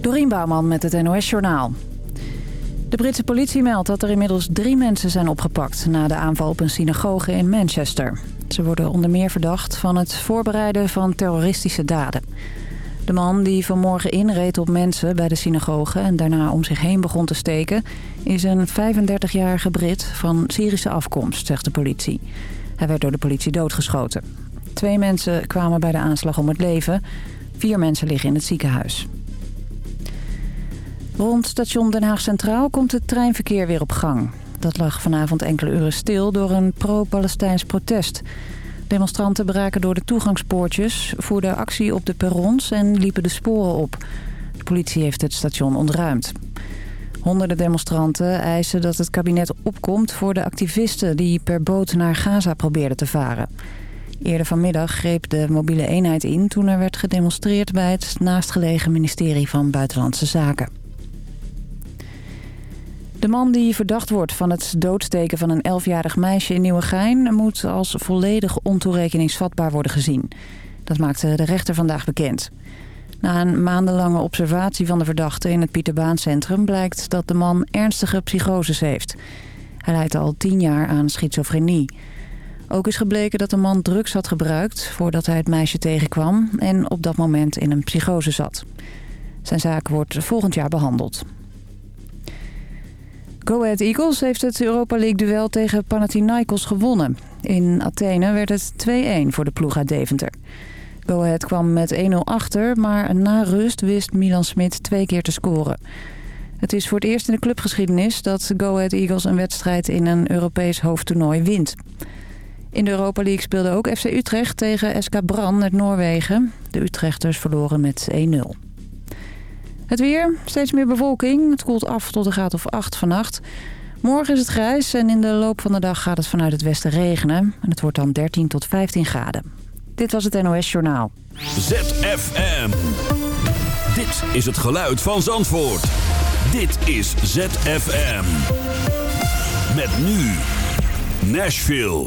Dorien Bouwman met het NOS Journaal. De Britse politie meldt dat er inmiddels drie mensen zijn opgepakt... na de aanval op een synagoge in Manchester. Ze worden onder meer verdacht van het voorbereiden van terroristische daden. De man die vanmorgen inreed op mensen bij de synagoge... en daarna om zich heen begon te steken... is een 35-jarige Brit van Syrische afkomst, zegt de politie. Hij werd door de politie doodgeschoten. Twee mensen kwamen bij de aanslag om het leven. Vier mensen liggen in het ziekenhuis. Rond station Den Haag Centraal komt het treinverkeer weer op gang. Dat lag vanavond enkele uren stil door een pro-Palestijns protest. Demonstranten braken door de toegangspoortjes, voerden actie op de perrons en liepen de sporen op. De politie heeft het station ontruimd. Honderden demonstranten eisen dat het kabinet opkomt voor de activisten die per boot naar Gaza probeerden te varen. Eerder vanmiddag greep de mobiele eenheid in toen er werd gedemonstreerd bij het naastgelegen ministerie van Buitenlandse Zaken. De man die verdacht wordt van het doodsteken van een 11-jarig meisje in Nieuwegein... moet als volledig ontoerekeningsvatbaar worden gezien. Dat maakte de rechter vandaag bekend. Na een maandenlange observatie van de verdachte in het Pieterbaancentrum... blijkt dat de man ernstige psychoses heeft. Hij lijdt al tien jaar aan schizofrenie. Ook is gebleken dat de man drugs had gebruikt voordat hij het meisje tegenkwam... en op dat moment in een psychose zat. Zijn zaak wordt volgend jaar behandeld. Go Ahead Eagles heeft het Europa League-duel tegen Panathinaikos gewonnen. In Athene werd het 2-1 voor de ploeg uit Deventer. Go Ahead kwam met 1-0 achter, maar na rust wist Milan Smit twee keer te scoren. Het is voor het eerst in de clubgeschiedenis dat Go Ahead Eagles een wedstrijd in een Europees hoofdtoernooi wint. In de Europa League speelde ook FC Utrecht tegen SK Bran uit Noorwegen. De Utrechters verloren met 1-0. Het weer, steeds meer bewolking. Het koelt af tot een graad of 8 vannacht. Morgen is het grijs en in de loop van de dag gaat het vanuit het westen regenen. En het wordt dan 13 tot 15 graden. Dit was het NOS Journaal. ZFM. Dit is het geluid van Zandvoort. Dit is ZFM. Met nu Nashville.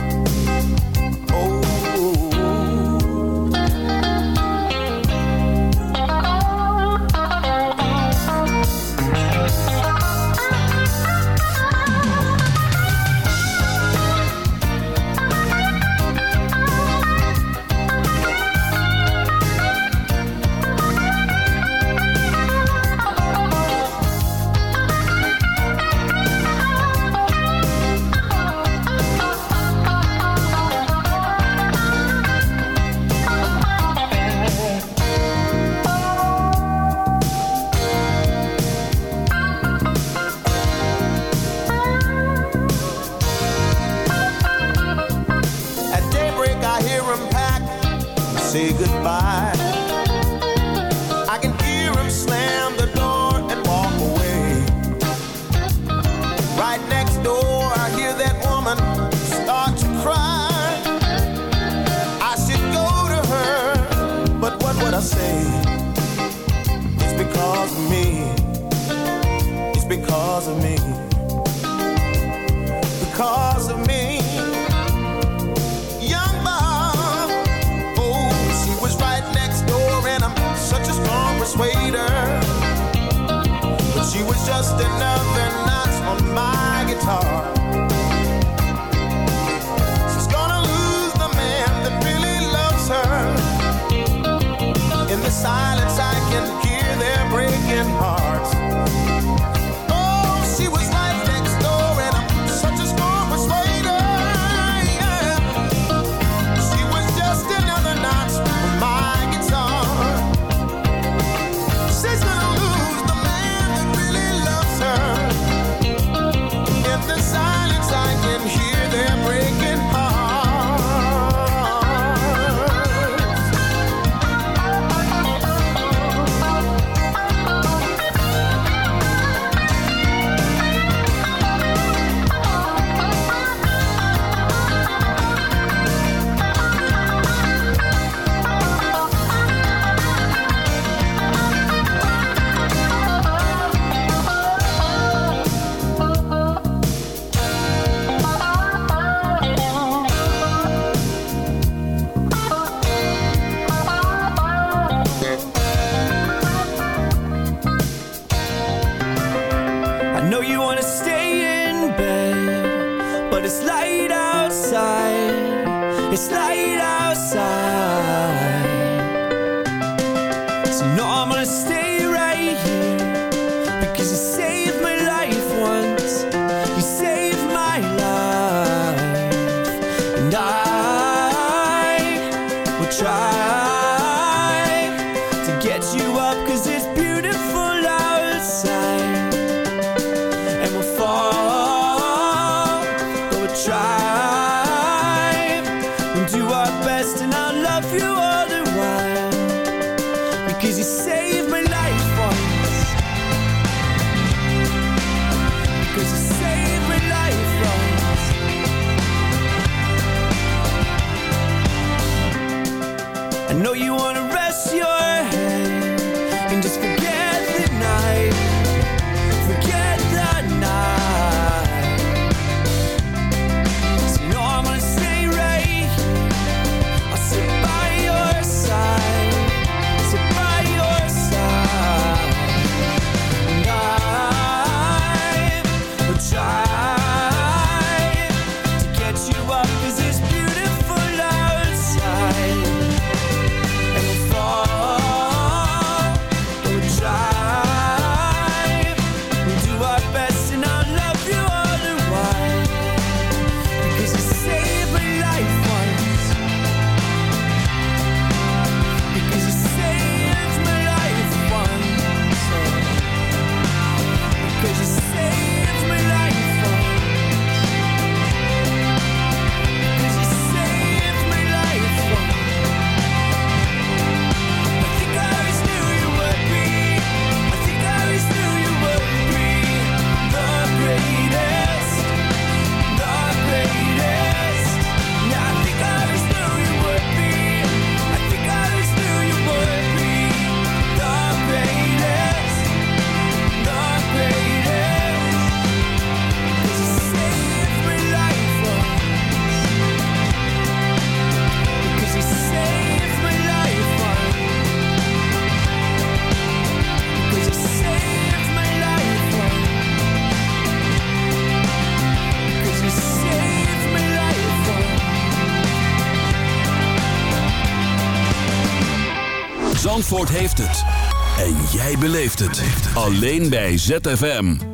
Alleen bij ZFM.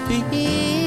All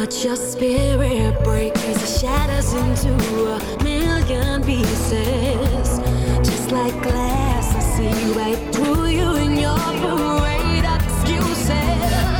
Watch your spirit break as it shatters into a million pieces. Just like glass, I see right through you and your parade of excuses.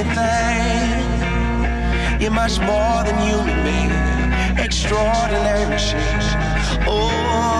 anything. You're much more than human being, extraordinary machine. Oh.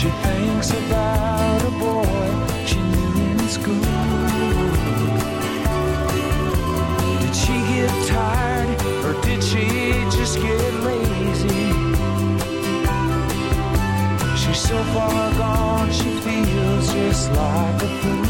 She thinks about a boy she knew in school. Did she get tired or did she just get lazy? She's so far gone, she feels just like a fool.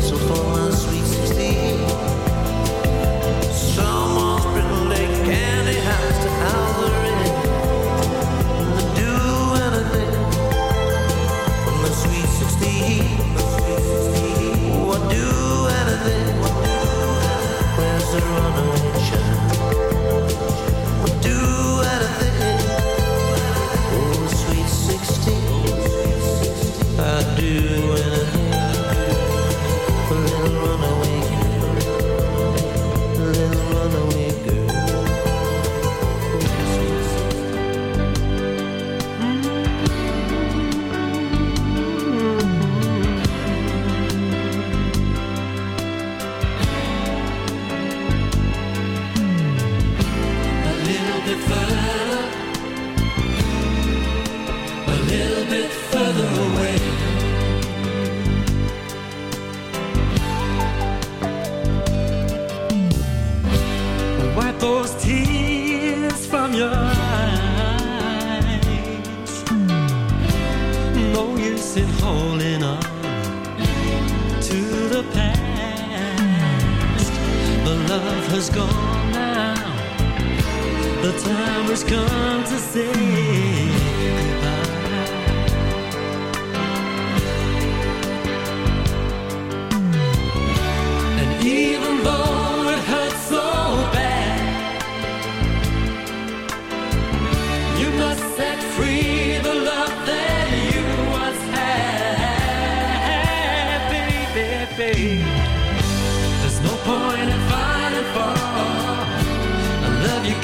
so far.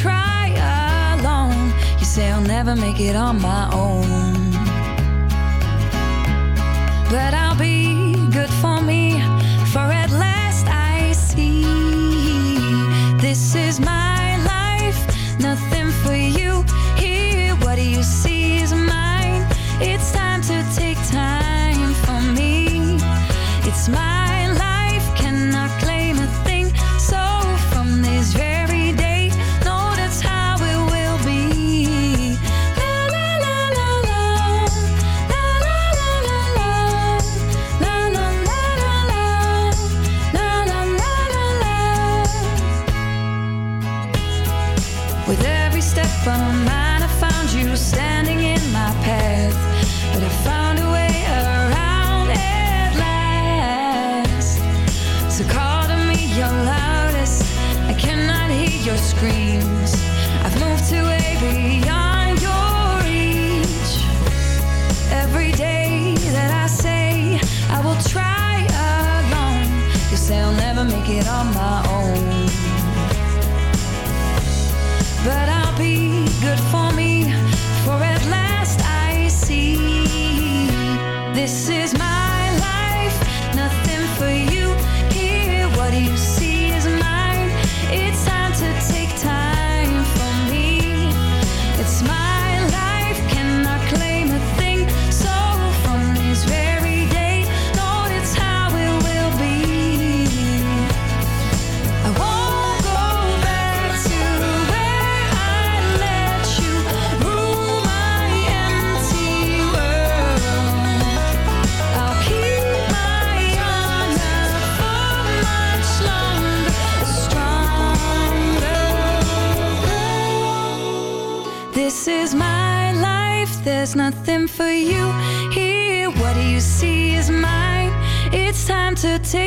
try alone. You say I'll never make it on my own. But I'm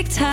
time.